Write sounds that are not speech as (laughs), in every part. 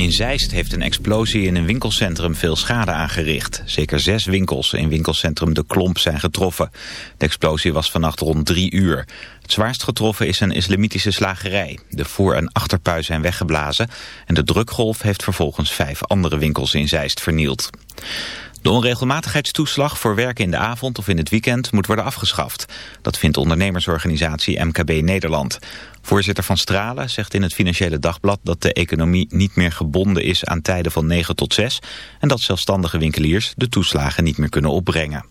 In Zeist heeft een explosie in een winkelcentrum veel schade aangericht. Zeker zes winkels in winkelcentrum De Klomp zijn getroffen. De explosie was vannacht rond drie uur. Het zwaarst getroffen is een islamitische slagerij. De voor- en achterpui zijn weggeblazen... en de drukgolf heeft vervolgens vijf andere winkels in Zeist vernield. De onregelmatigheidstoeslag voor werken in de avond of in het weekend moet worden afgeschaft. Dat vindt ondernemersorganisatie MKB Nederland. Voorzitter Van Stralen zegt in het Financiële Dagblad dat de economie niet meer gebonden is aan tijden van 9 tot 6 en dat zelfstandige winkeliers de toeslagen niet meer kunnen opbrengen.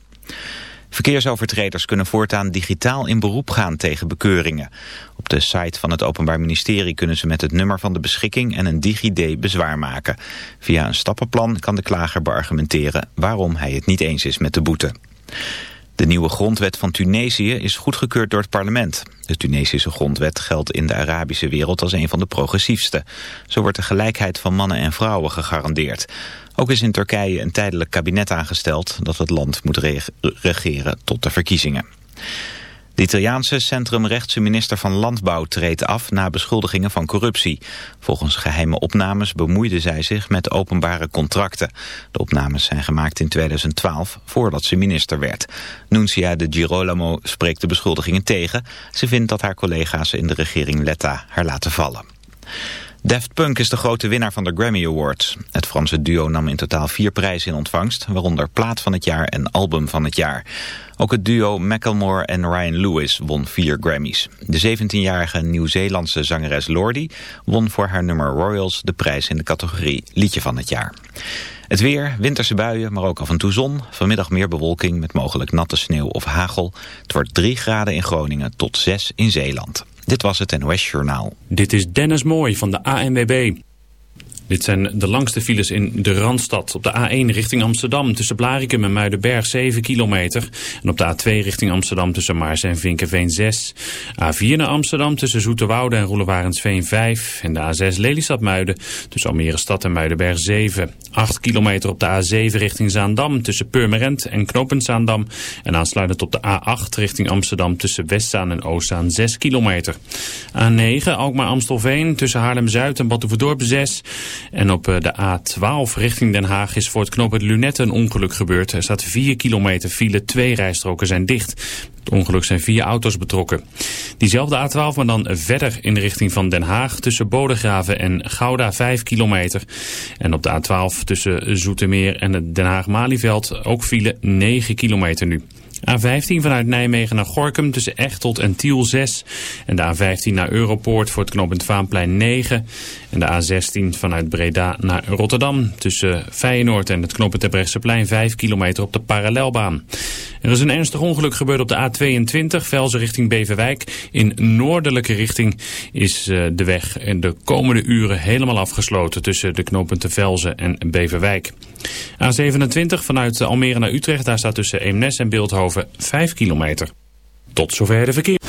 Verkeersovertreders kunnen voortaan digitaal in beroep gaan tegen bekeuringen. Op de site van het Openbaar Ministerie kunnen ze met het nummer van de beschikking en een DigiD bezwaar maken. Via een stappenplan kan de klager beargumenteren waarom hij het niet eens is met de boete. De nieuwe grondwet van Tunesië is goedgekeurd door het parlement. De Tunesische grondwet geldt in de Arabische wereld als een van de progressiefste. Zo wordt de gelijkheid van mannen en vrouwen gegarandeerd. Ook is in Turkije een tijdelijk kabinet aangesteld dat het land moet regeren tot de verkiezingen. De Italiaanse centrumrechtse minister van Landbouw treedt af na beschuldigingen van corruptie. Volgens geheime opnames bemoeide zij zich met openbare contracten. De opnames zijn gemaakt in 2012, voordat ze minister werd. Nuncia de Girolamo spreekt de beschuldigingen tegen. Ze vindt dat haar collega's in de regering Letta haar laten vallen. Daft Punk is de grote winnaar van de Grammy Awards. Het Franse duo nam in totaal vier prijzen in ontvangst, waaronder plaat van het jaar en album van het jaar. Ook het duo Macklemore en Ryan Lewis won vier Grammys. De 17-jarige Nieuw-Zeelandse zangeres Lordi won voor haar nummer Royals de prijs in de categorie Liedje van het jaar. Het weer, winterse buien, maar ook af en toe zon. Vanmiddag meer bewolking met mogelijk natte sneeuw of hagel. Het wordt 3 graden in Groningen tot 6 in Zeeland. Dit was het NOS Journaal. Dit is Dennis Mooij van de ANWB. Dit zijn de langste files in de Randstad. Op de A1 richting Amsterdam tussen Blarikum en Muidenberg 7 kilometer. En op de A2 richting Amsterdam tussen Maars en Vinkenveen 6. A4 naar Amsterdam tussen Zoeterwoude en Roelewarensveen 5. En de A6 Lelystad-Muiden tussen Almere Stad en Muidenberg 7. 8 kilometer op de A7 richting Zaandam tussen Purmerend en Knopenzaandam. En aansluitend op de A8 richting Amsterdam tussen Westzaan en Oostzaan 6 kilometer. A9 Alkmaar-Amstelveen tussen Haarlem-Zuid en Batuverdorp 6. En op de A12 richting Den Haag is voor het knooppunt Lunette een ongeluk gebeurd. Er staat 4 kilometer file, twee rijstroken zijn dicht. Het ongeluk zijn vier auto's betrokken. Diezelfde A12, maar dan verder in de richting van Den Haag... tussen Bodegraven en Gouda 5 kilometer. En op de A12 tussen Zoetermeer en het Den Haag-Malieveld... ook file 9 kilometer nu. A15 vanuit Nijmegen naar Gorkum tussen Echtelt en Tiel 6. En de A15 naar Europoort voor het knooppunt Vaanplein 9. En de A16 vanuit Breda naar Rotterdam tussen Feyenoord en het knooppunt Terbrechtseplein 5 kilometer op de parallelbaan. Er is een ernstig ongeluk gebeurd op de A22, Velzen richting Beverwijk. In noordelijke richting is de weg de komende uren helemaal afgesloten tussen de knooppunten Velzen en Beverwijk. A27 vanuit Almere naar Utrecht, daar staat tussen Eemnes en Beeldhoven 5 kilometer. Tot zover de verkeer.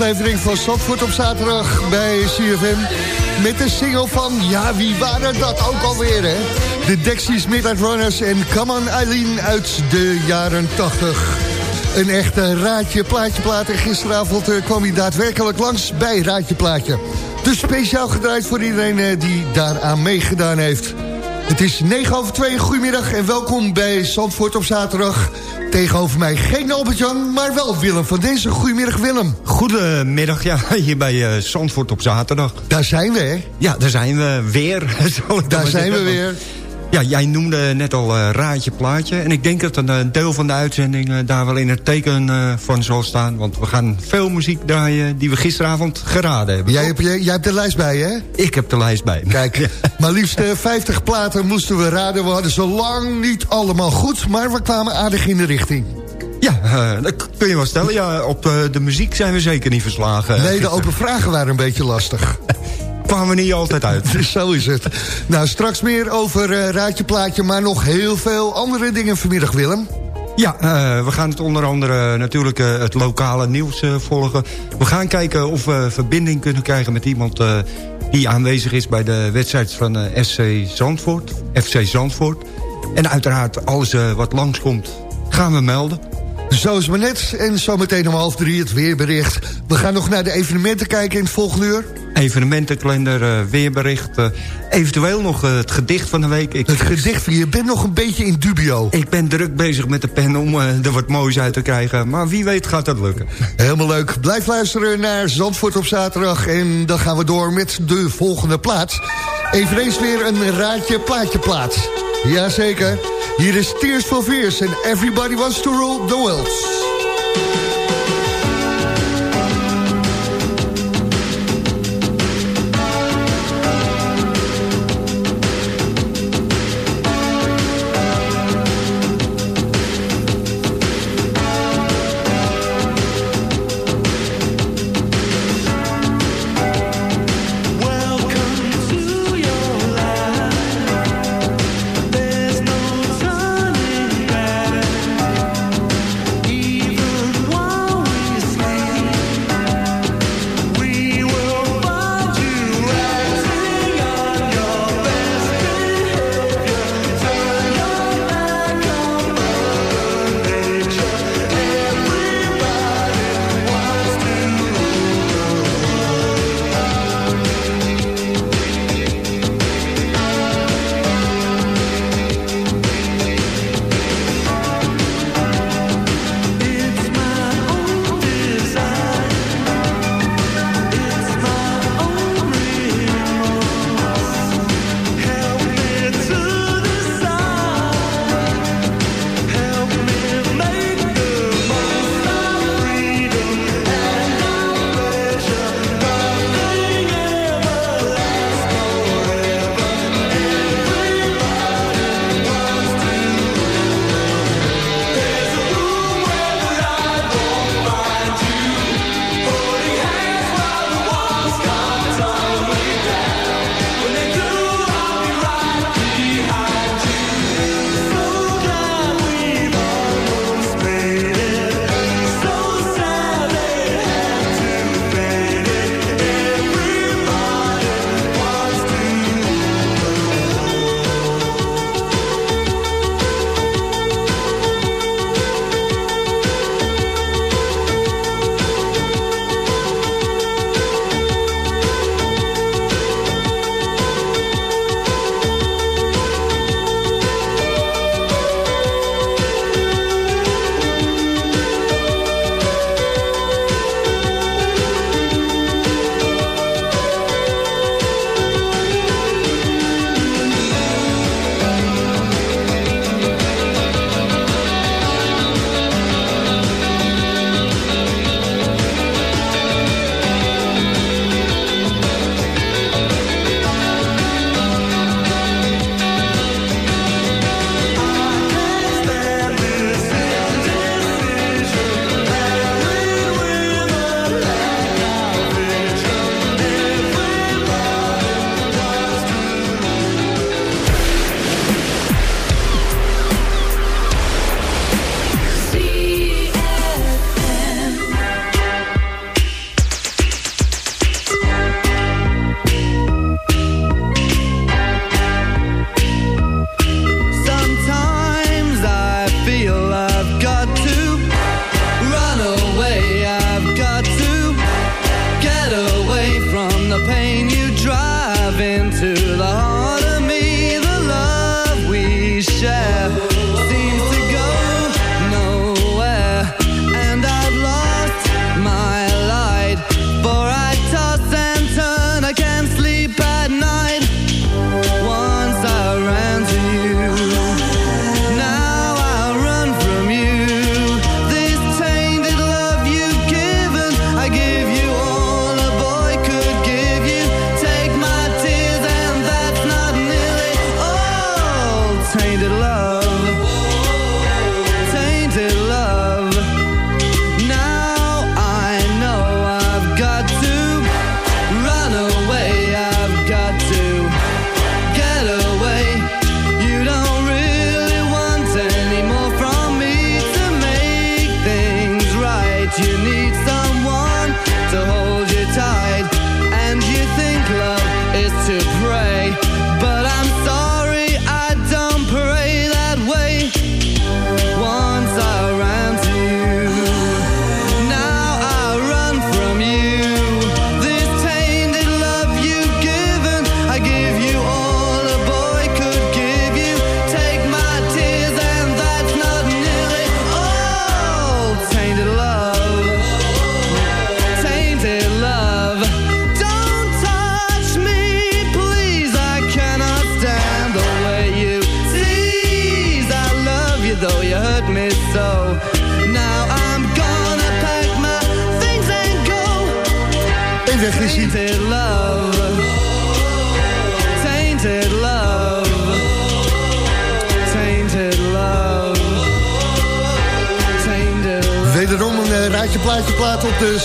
Aflevering van Zandvoort op zaterdag bij CFM. Met de single van, ja wie waren dat ook alweer hè? De Dexys Midnight Runners en Come On Eileen uit de jaren 80. Een echte Raadje Plaatje plaat. Gisteravond eh, kwam hij daadwerkelijk langs bij Raadje Plaatje. Dus speciaal gedraaid voor iedereen eh, die daaraan meegedaan heeft. Het is 9 over 2, goedemiddag en welkom bij Zandvoort op zaterdag. Tegenover mij geen Albert-Jan, maar wel Willem van deze. Goedemiddag Willem. Goedemiddag, ja, (laughs) hier bij uh, Zandvoort op zaterdag. Daar zijn we, hè? Ja, daar zijn we weer. (laughs) daar zijn we weer. Ja, jij noemde net al uh, Raadje Plaatje. En ik denk dat een uh, deel van de uitzending uh, daar wel in het teken van zal staan. Want we gaan veel muziek draaien die we gisteravond geraden hebben. Jij hebt, jij, jij hebt de lijst bij, hè? Ik heb de lijst bij. Kijk, (laughs) ja. maar liefst 50 platen moesten we raden. We hadden zo lang niet allemaal goed, maar we kwamen aardig in de richting. Ja, uh, dat kun je wel stellen. Ja, op uh, de muziek zijn we zeker niet verslagen. Nee, de open vragen waren een beetje lastig. (laughs) kwamen we niet altijd uit. (laughs) Zo is het. Nou, straks meer over uh, Raadje Plaatje... maar nog heel veel andere dingen vanmiddag, Willem. Ja, uh, we gaan het onder andere natuurlijk uh, het lokale nieuws volgen. We gaan kijken of we verbinding kunnen krijgen met iemand... die aanwezig is bij de wedstrijd van SC Zandvoort, FC Zandvoort. En uiteraard alles wat langskomt gaan we melden. Zo is maar net. En zometeen om half drie het weerbericht. We gaan nog naar de evenementen kijken in het volgende uur. Evenementenkalender, uh, weerbericht. Uh, eventueel nog uh, het gedicht van de week. Ik, het gedicht van je bent nog een beetje in dubio. Ik ben druk bezig met de pen om er wat moois uit te krijgen. Maar wie weet gaat dat lukken. Helemaal leuk. Blijf luisteren naar Zandvoort op zaterdag. En dan gaan we door met de volgende plaats. Eveneens weer een raadje plaatje plaats. Jazeker. Hier is Tears for Fears en Everybody Wants to Rule the World.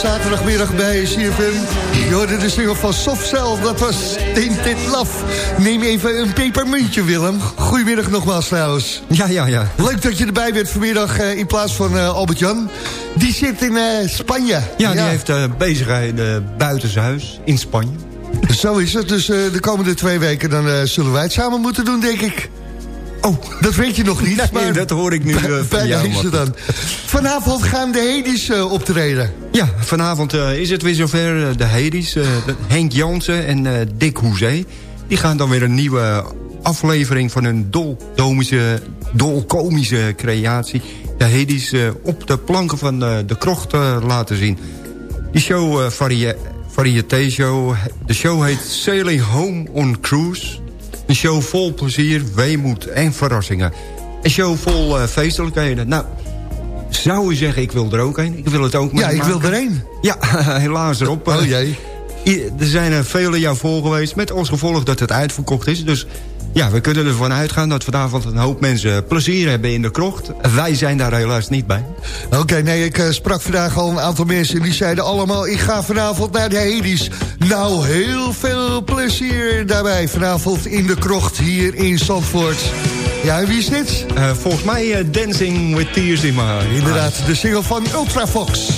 Zaterdagmiddag bij CFM. Je hoorde de single van Soft Cell, dat was Tainted Love. Neem even een pepermuntje, Willem. Goedemiddag nogmaals trouwens. Ja, ja, ja. Leuk dat je erbij bent vanmiddag eh, in plaats van eh, Albert-Jan. Die zit in eh, Spanje. Ja, die heeft bezigheden buitenshuis in Spanje. Zo is het, dus de komende twee weken dan zullen wij het samen moeten doen, denk ik. Oh, dat weet je nog niet. Nee, maar dat hoor ik nu, eh, van jou, dan. Vanavond gaan de Hedis optreden. Ja, vanavond eh, is het weer zover. eh, de Hedis, eh, Henk Jansen en Dick Hoezee... die gaan dan weer een nieuwe aflevering van hun dolkomische creatie... de Hedis op de planken van de krocht laten zien. Die show, varie variété show, de show heet Sailing Home on Cruise... Een show vol plezier, weemoed en verrassingen. Een show vol feestelijkheden. Nou, zou u zeggen, ik wil er ook een. Ik wil het ook Ja, ik wil er één. Ja, (laughs) helaas erop. Oh jee. I- Er zijn er vele jaar voor geweest met als gevolg dat het uitverkocht is. Dus ja, we kunnen ervan uitgaan dat vanavond een hoop mensen plezier hebben in de krocht. Wij zijn daar helaas niet bij. Oké, nee, ik eh, sprak vandaag al een aantal mensen... en die zeiden allemaal, ik ga vanavond naar de Hedis. Nou, heel veel plezier daarbij. Vanavond in de krocht hier in Zandvoort. Ja, en wie is dit? Eh, volgens mij eh, Dancing with Tears in My. Inderdaad, de single van Ultrafox.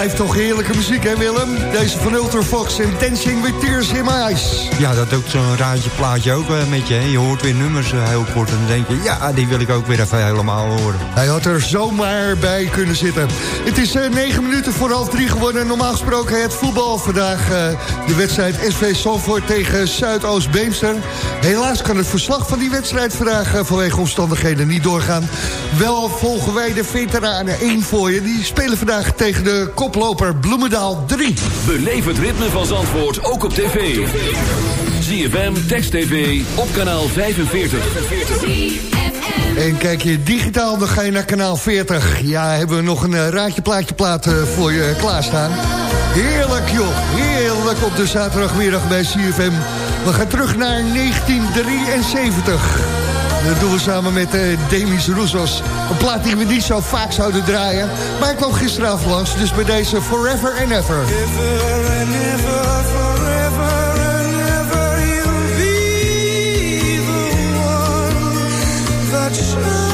Blijft toch heerlijke muziek, hè Willem? Deze van Ultrafox en Dancing with Tears in My Eyes. Ja, dat doet zo'n raadje plaatje ook wel met je. Hè? Je hoort weer nummers eh, heel kort en dan denk je... ja, die wil ik ook weer even helemaal horen. Hij had er zomaar bij kunnen zitten. Het is eh, negen minuten voor half drie geworden. Normaal gesproken het voetbal vandaag. eh, de wedstrijd SV Salford tegen Zuidoost-Beemster. Helaas kan het verslag van die wedstrijd vandaag... eh, vanwege omstandigheden niet doorgaan. Wel volgen wij de veteranen 1 voor je. Die spelen vandaag tegen de koploper Bloemendaal 3. Beleef het ritme van Zandvoort ook op tv. ZFM, Text TV, op kanaal 45. En kijk je digitaal, dan ga je naar kanaal 40. Ja, hebben we nog een eh, raadje plaatje plaat eh, voor je klaarstaan. Heerlijk joh, heerlijk op de zaterdagmiddag bij CFM. We gaan terug naar 1973. Dat doen we samen met eh, Demis Roussos. Een plaat die we niet zo vaak zouden draaien. Maar ik kwam gisteravond langs, dus bij deze Forever and Ever. that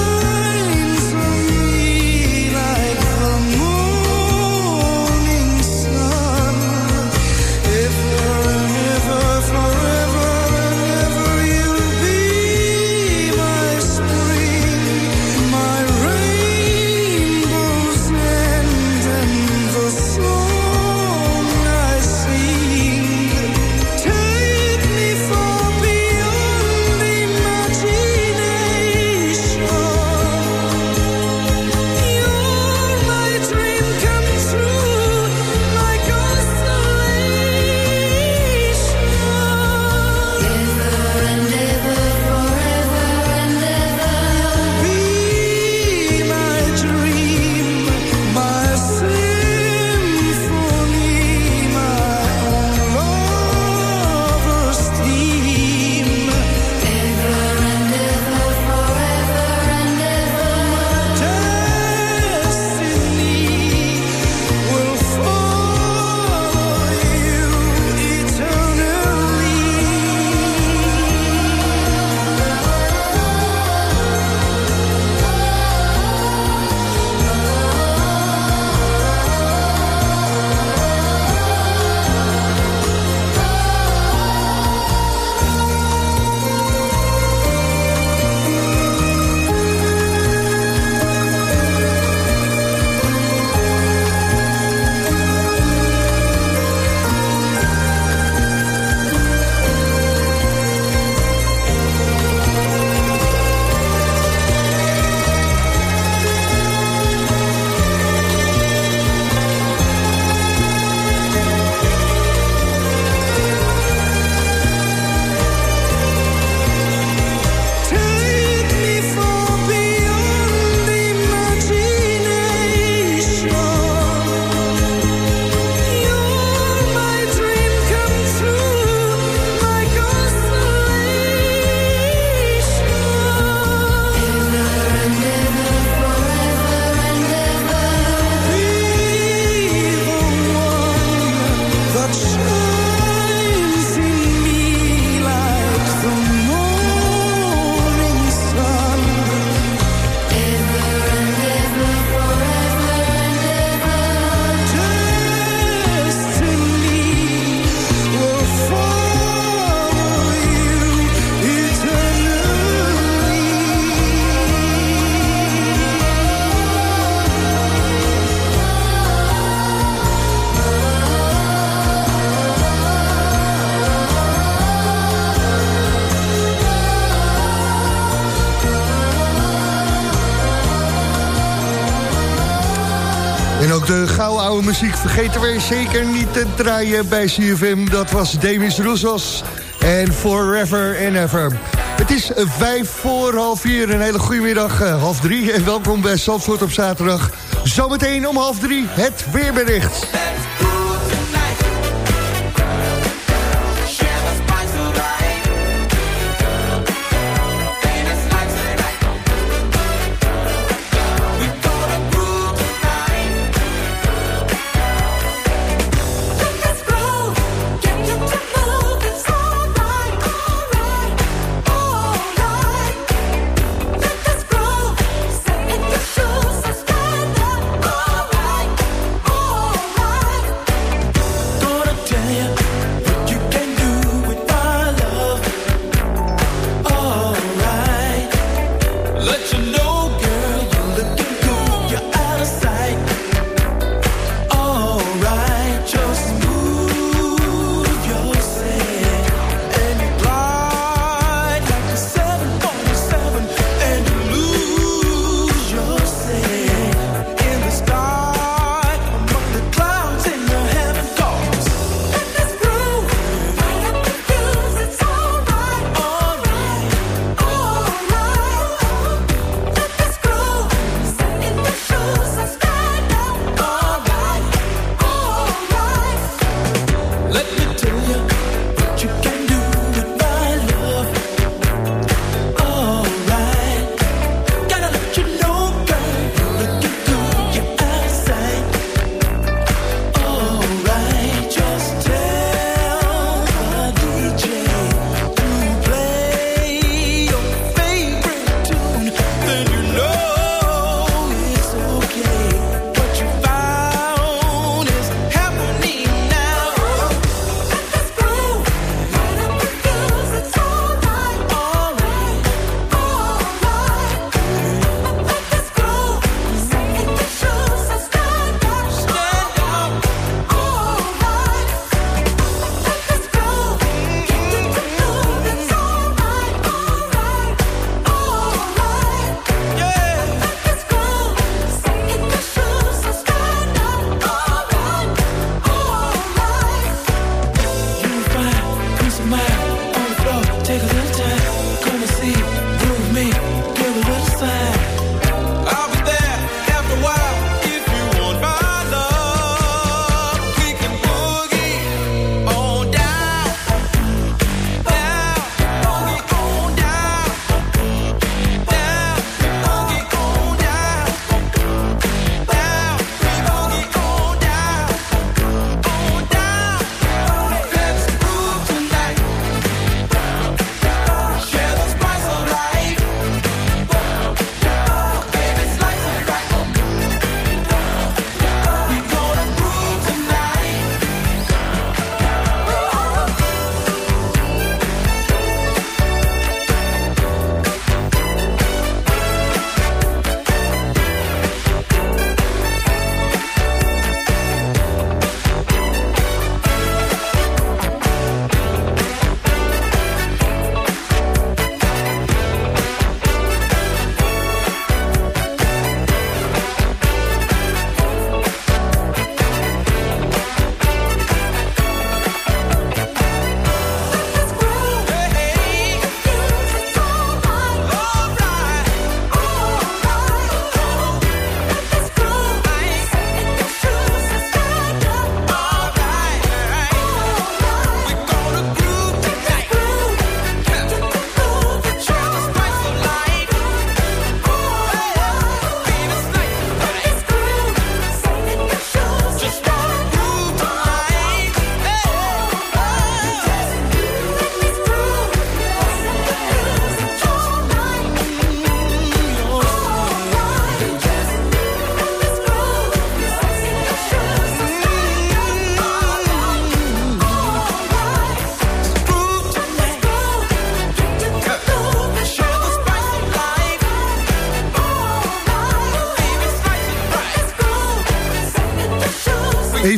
oude muziek vergeten we zeker niet te draaien bij CFM. Dat was Demis Roussos en Forever and Ever. Het is vijf voor half vier. Een hele goede middag, eh, half drie. En welkom bij Zandvoort op zaterdag. Zometeen om half drie het weerbericht.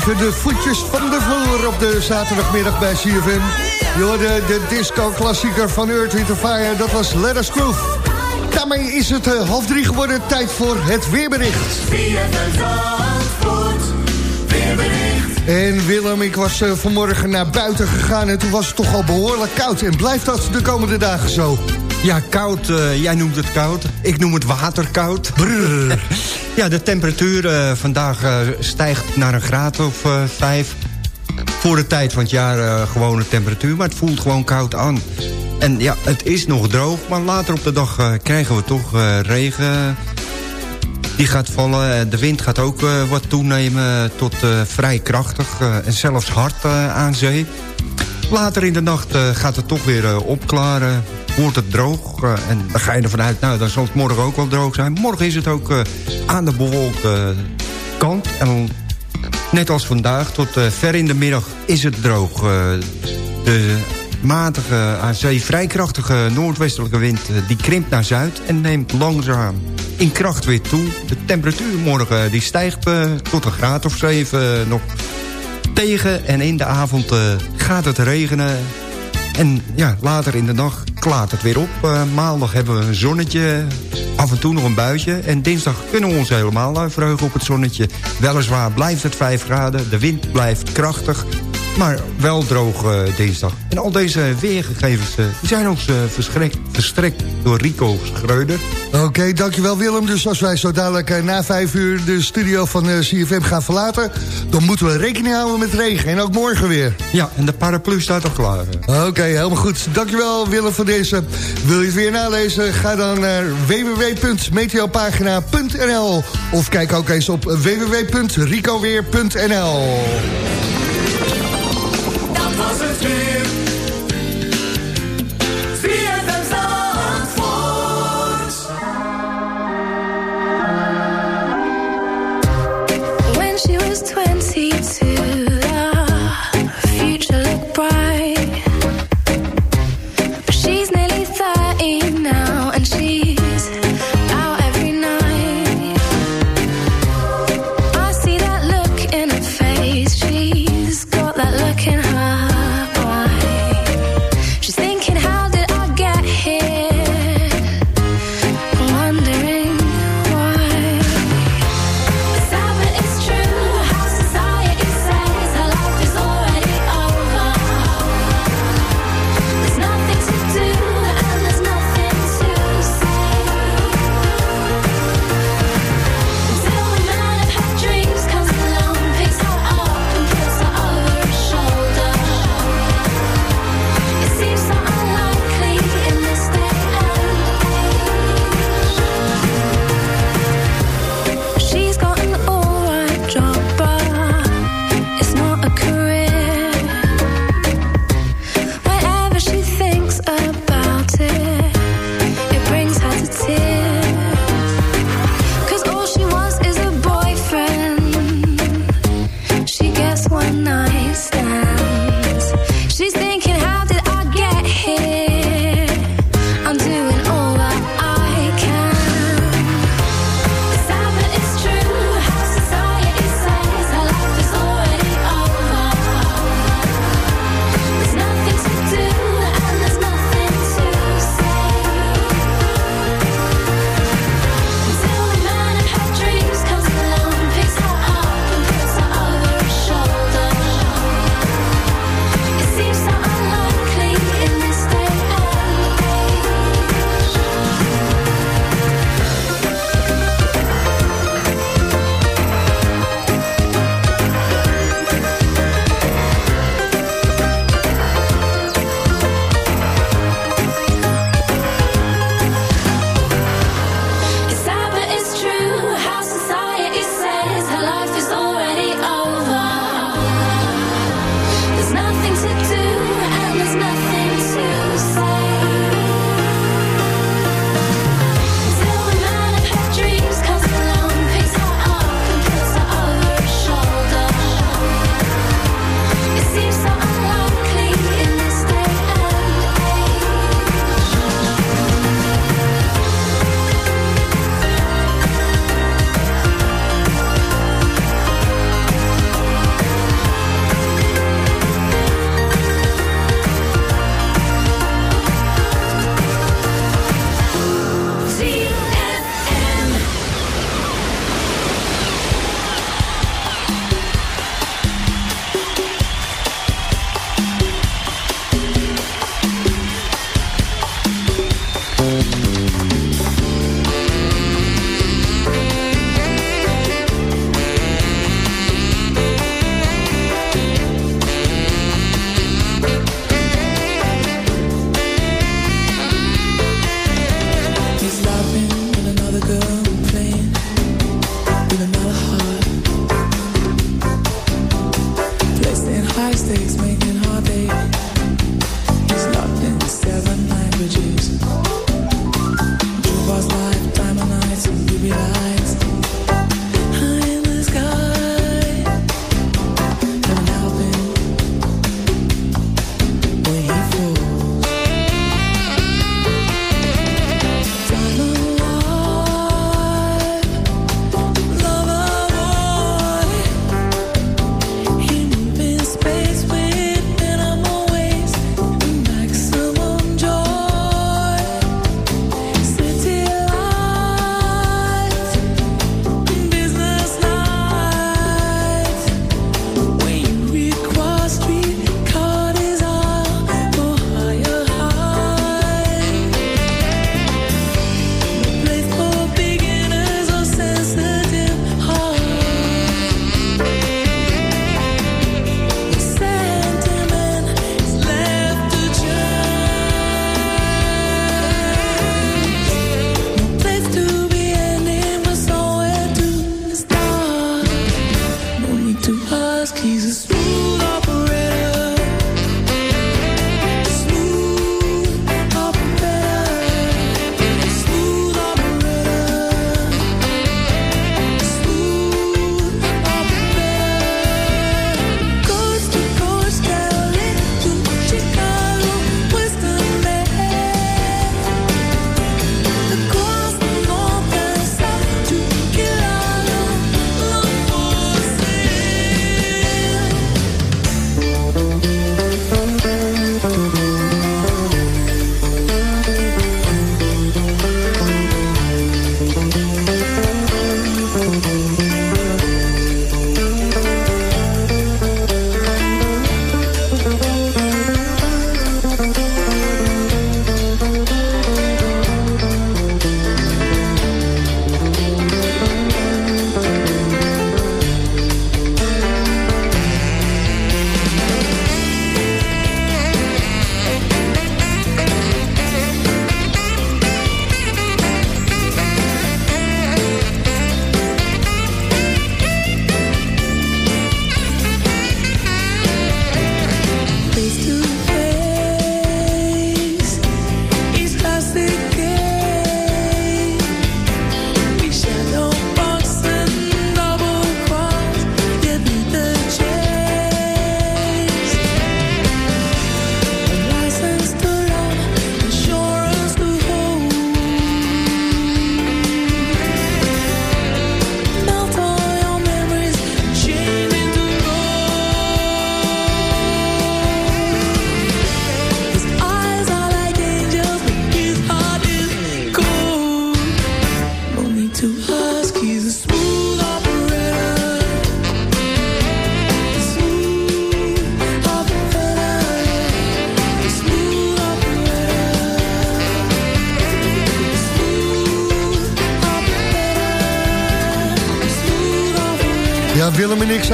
De voetjes van de vloer op de zaterdagmiddag bij CFM. Je hoorde de disco-klassieker van Earth, Wind Fire, dat was Let Us Groove. Daarmee is het uh, half drie geworden, tijd voor het weerbericht. En Willem, ik was uh, vanmorgen naar buiten gegaan en toen was het toch al behoorlijk koud. En blijft dat de komende dagen zo? Ja, koud. Uh, jij noemt het koud. Ik noem het waterkoud. ja, de temperatuur uh, vandaag uh, stijgt naar een graad of vijf. Voor de tijd van het jaar gewone temperatuur. Maar het voelt gewoon koud aan. En ja, het is nog droog. Maar later op de dag krijgen we toch regen. Die gaat vallen. De wind gaat ook wat toenemen tot vrij krachtig. en zelfs hard aan zee. Later in de nacht gaat het toch weer opklaren wordt het droog. Uh, en dan ga je ervan uit, nou, dan zal het morgen ook wel droog zijn. Morgen is het ook aan de bewolkte kant. En net als vandaag, tot ver in de middag is het droog. de matige, aan zee vrij krachtige noordwestelijke wind... die krimpt naar zuid en neemt langzaam in kracht weer toe. De temperatuur morgen die stijgt tot een graad of zeven nog tegen. En in de avond gaat het regenen. En ja, later in de dag klaart het weer op. Uh, maandag hebben we een zonnetje, af en toe nog een buitje. En dinsdag kunnen we ons helemaal uh, verheugen op het zonnetje. Weliswaar blijft het 5 graden, de wind blijft krachtig... maar wel droog uh, dinsdag. En al deze weergegevens die zijn ons verstrekt door Rico Schreuder. Oké, okay, dankjewel Willem. Dus als wij zo dadelijk na vijf uur de studio van CFM gaan verlaten... dan moeten we rekening houden met regen. En ook morgen weer. Ja, en de paraplu staat al klaar. Oké, okay, helemaal goed. Dankjewel Willem voor deze. Wil je het weer nalezen? Ga dan naar www.meteopagina.nl of kijk ook eens op www.ricoweer.nl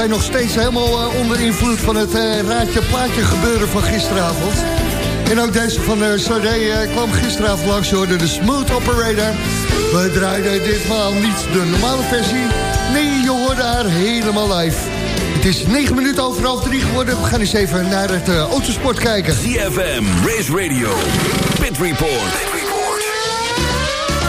nog steeds helemaal eh, onder invloed van het eh, raadje plaatje gebeuren van gisteravond. En ook deze van uh, eh, kwam gisteravond langs, hoorde de Smooth Operator. We draaiden ditmaal niet de normale versie. Nee, je hoorde haar helemaal live. Het is 9 minuten over half drie geworden. We gaan eens even naar het eh, autosport kijken. CFM, Race Radio, Pit Report.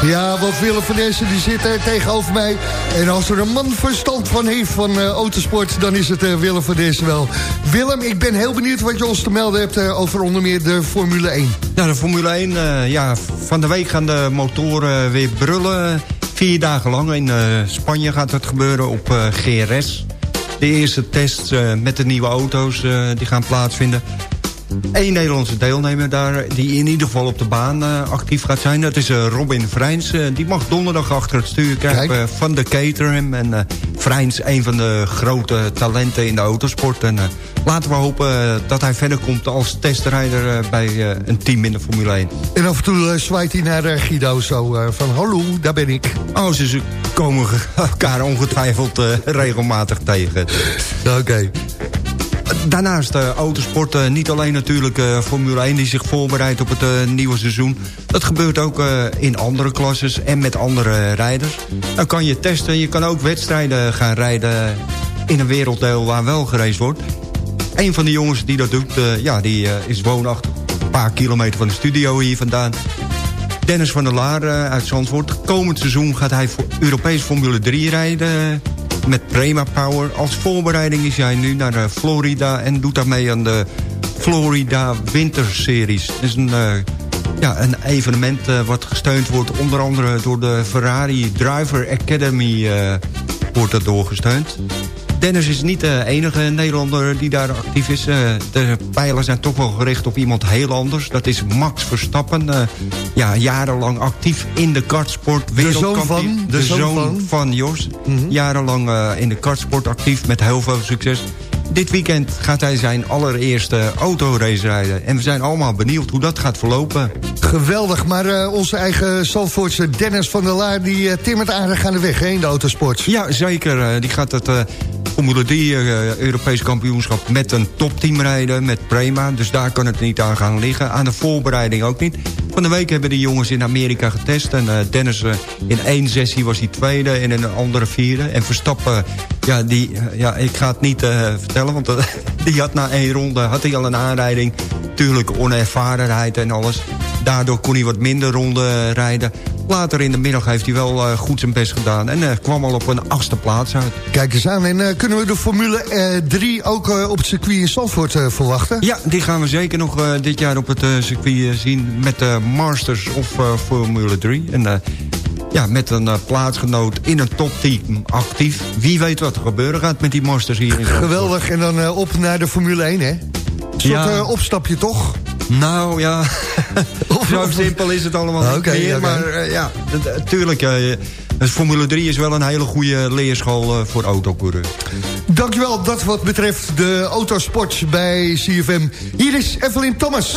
Ja, want Willem van Dessen die zit er tegenover mij. En als er een man verstand van heeft van eh, autosport... dan is het eh, Willem van Dessen wel. Willem, ik ben heel benieuwd wat je ons te melden hebt... eh, over onder meer de Formule 1. Ja, de Formule 1, eh, ja, van de week gaan de motoren weer brullen. Vier dagen lang in Spanje gaat het gebeuren op GRS. De eerste tests met de nieuwe auto's die gaan plaatsvinden. Eén Nederlandse deelnemer daar die in ieder geval op de baan eh, actief gaat zijn. Dat is eh, Robin Vrijns. Eh, die mag donderdag achter het stuur krijgen van de Caterham. En Vrijns, een van de grote talenten in de autosport. En laten we hopen dat hij verder komt als testrijder bij een team in de Formule 1. En af en toe zwaait hij naar Guido zo van... Hallo, daar ben ik. Oh, ze komen (laughs) elkaar ongetwijfeld regelmatig tegen. Oké. Daarnaast uh, autosport, eh, niet alleen natuurlijk eh, Formule 1 die zich voorbereidt op het eh, nieuwe seizoen. Dat gebeurt ook eh, in andere klasses en met andere rijders. Dan kan je testen, je kan ook wedstrijden gaan rijden in een werelddeel waar wel gereisd wordt. Een van de jongens die dat doet, eh, ja, die eh, is woonachtig een paar kilometer van de studio hier vandaan. Dennis van der Laar eh, uit Zandvoort. Komend seizoen gaat hij voor Europees Formule 3 rijden eh, met Prema Power. Als voorbereiding is hij nu naar eh, Florida en doet daarmee aan de Florida Winterseries. Dat is een, eh, ja, een evenement eh, wat gesteund wordt onder andere door de Ferrari Driver Academy wordt dat doorgesteund. Dennis is niet de enige Nederlander die daar actief is. Eh, de pijlen zijn toch wel gericht op iemand heel anders. Dat is Max Verstappen. eh, ja, jarenlang actief in de kartsport. De zoon van? De, De zoon zoon van? Mhm. van Jos. Jarenlang eh, in de kartsport actief met heel veel succes. Dit weekend gaat hij zijn allereerste autorace rijden. En we zijn allemaal benieuwd hoe dat gaat verlopen. Geweldig, maar eh, onze eigen Zandvoortse Dennis van der Laar... die eh, timmert aardig aan de weg hè, in de autosport. Ja, zeker. Eh, Die gaat het eh, Formule 3 eh, Europees kampioenschap met een topteam rijden, met Prema. Dus daar kan het niet aan gaan liggen. Aan de voorbereiding ook niet. Van de week hebben die jongens in Amerika getest. En eh, Dennis, eh, in één sessie was hij tweede en in een andere vierde. En Verstappen, ja, die, ja ik ga het niet vertellen... want (laughs) die had na één ronde had hij al een aanrijding. Tuurlijk onervarenheid en alles. Daardoor kon hij wat minder ronden rijden. Later in de middag heeft hij wel eh, goed zijn best gedaan... en eh, kwam al op een achtste plaats uit. Kijk eens aan, en eh, kunnen we de Formule eh, 3 ook op het circuit in Zandvoort verwachten? Ja, die gaan we zeker nog dit jaar op het circuit zien... met de Masters of Formule 3. En ja, met een eh, plaatsgenoot in een topteam actief. Wie weet wat er gebeuren gaat met die Masters hier in Zandvoort. Geweldig, en dan op naar de Formule 1, hè? Een soort Ja. opstapje, toch? Nou ja, (laughs) zo simpel is het allemaal niet meer. Maar eh, ja, natuurlijk... Formule 3 is wel een hele goede leerschool eh, voor autocoureurs. Dankjewel, dat wat betreft de autosport bij CFM. Hier is Evelyn Thomas.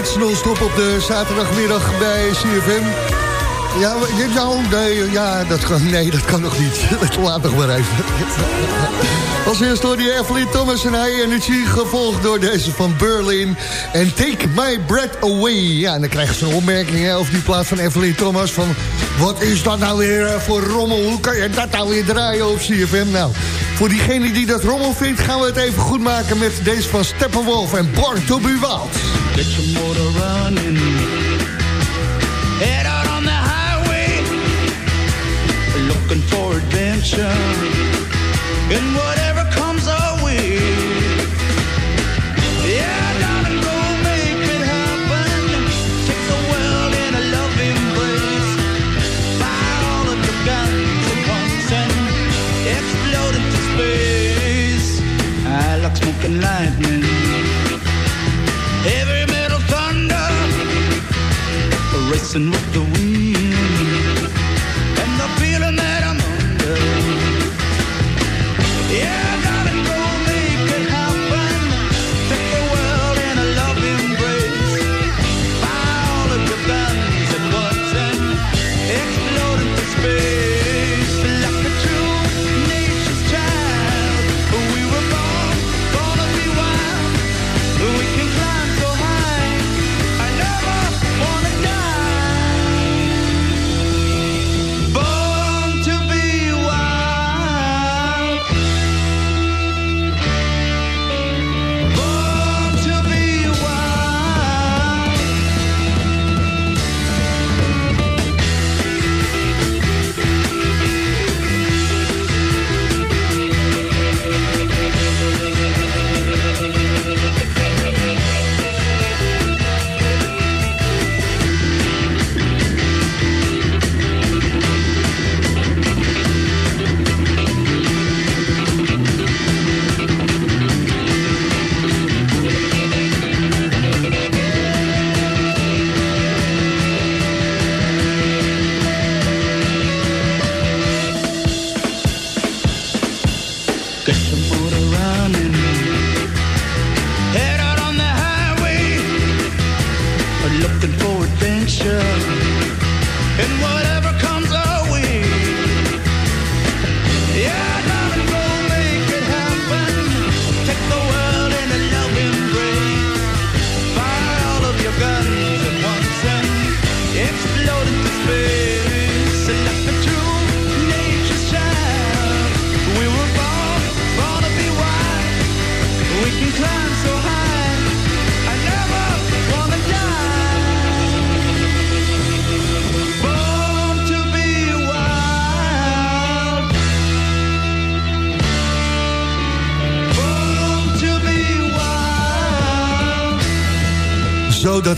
Hits non-stop op de zaterdagmiddag bij CFM. Ja, nou, nee, ja, dat kan, nee, dat kan nog niet. (laughs) Laat nog maar even. (laughs) Als eerst door die Evelyn Thomas en High Energy... gevolgd door deze van Berlin en Take My Breath Away. Ja, en dan krijgen ze een opmerking hè, over die plaat van Evelyn Thomas... van wat is dat nou weer eh, voor rommel? Hoe kan je dat nou weer draaien op CFM? Nou, voor diegene die dat rommel vindt... gaan we het even goed maken met deze van Steppenwolf en Born to Be Wild. Adventure. And whatever comes our way. Yeah, darling, go make it happen. Take the world in a loving embrace. Fire all of your guns at once and explode into space. I like smoking lightning. Heavy metal thunder Racing with the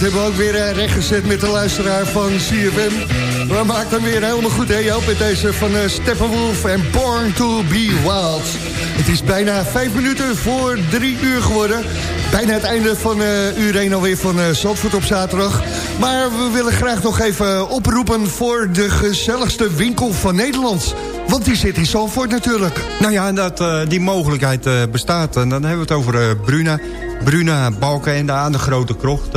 hebben we ook weer eh, rechtgezet met de luisteraar van CFM. We maken hem weer helemaal goed, hè Joop? Met deze van eh, Steppenwolf en Born to be Wild. Het is bijna vijf minuten voor drie uur geworden. Bijna het einde van eh uur 1 alweer van eh Zandvoort op zaterdag. Maar we willen graag nog even oproepen voor de gezelligste winkel van Nederland. Want die zit in Zandvoort natuurlijk. Nou ja, en dat, die mogelijkheid bestaat. En dan hebben we het over Bruna. Bruna Balkenende aan de Grote Krocht.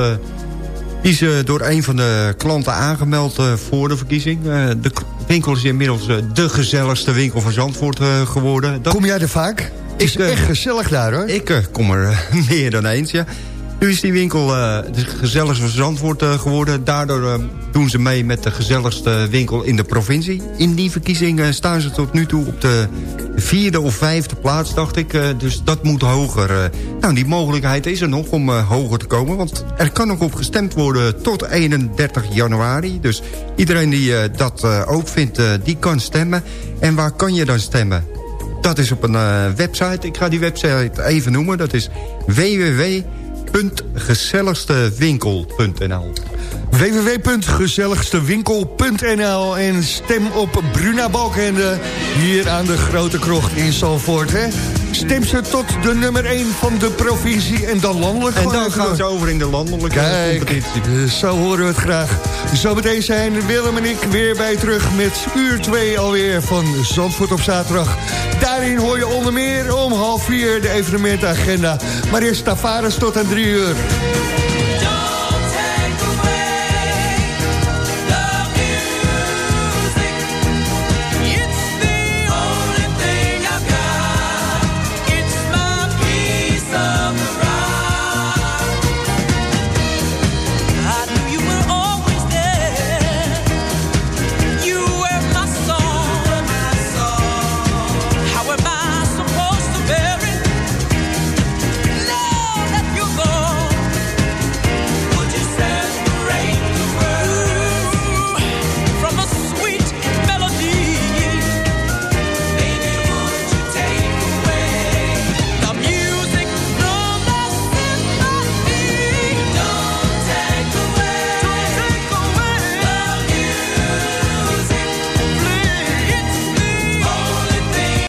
Die is eh, door een van de klanten aangemeld eh, voor de verkiezing. Eh, de winkel is inmiddels de gezelligste winkel van Zandvoort geworden. Dat, Kom jij er vaak? Het is eh, echt gezellig daar, hoor. ik kom er (laughs) meer dan eens, ja. Nu is die winkel de gezelligste van Zandvoort geworden. Daardoor doen ze mee met de gezelligste winkel in de provincie. In die verkiezing staan ze tot nu toe op de vierde of vijfde plaats, dacht ik. Eh, dus dat moet hoger. eh. nou, die mogelijkheid is er nog om eh, hoger te komen. Want er kan nog op gestemd worden tot 31 januari. Dus iedereen die dat ook vindt, die kan stemmen. En waar kan je dan stemmen? Dat is op een website. Ik ga die website even noemen. Dat is www.gezelligstewinkel.nl www.gezelligstewinkel.nl en stem op Bruna Balkende hier aan de Grote Krocht in Zalvoort. Hè? Stem ze tot de nummer 1 van de provincie en dan landelijk. En dan door. ze over in de landelijke Kijk, competitie. eh, zo horen we het graag. Zometeen zijn Willem en ik weer bij je terug met uur 2 alweer van Zandvoort op zaterdag. Daarin hoor je onder meer om half vier de evenementagenda. Maar eerst Tavares tot aan drie uur.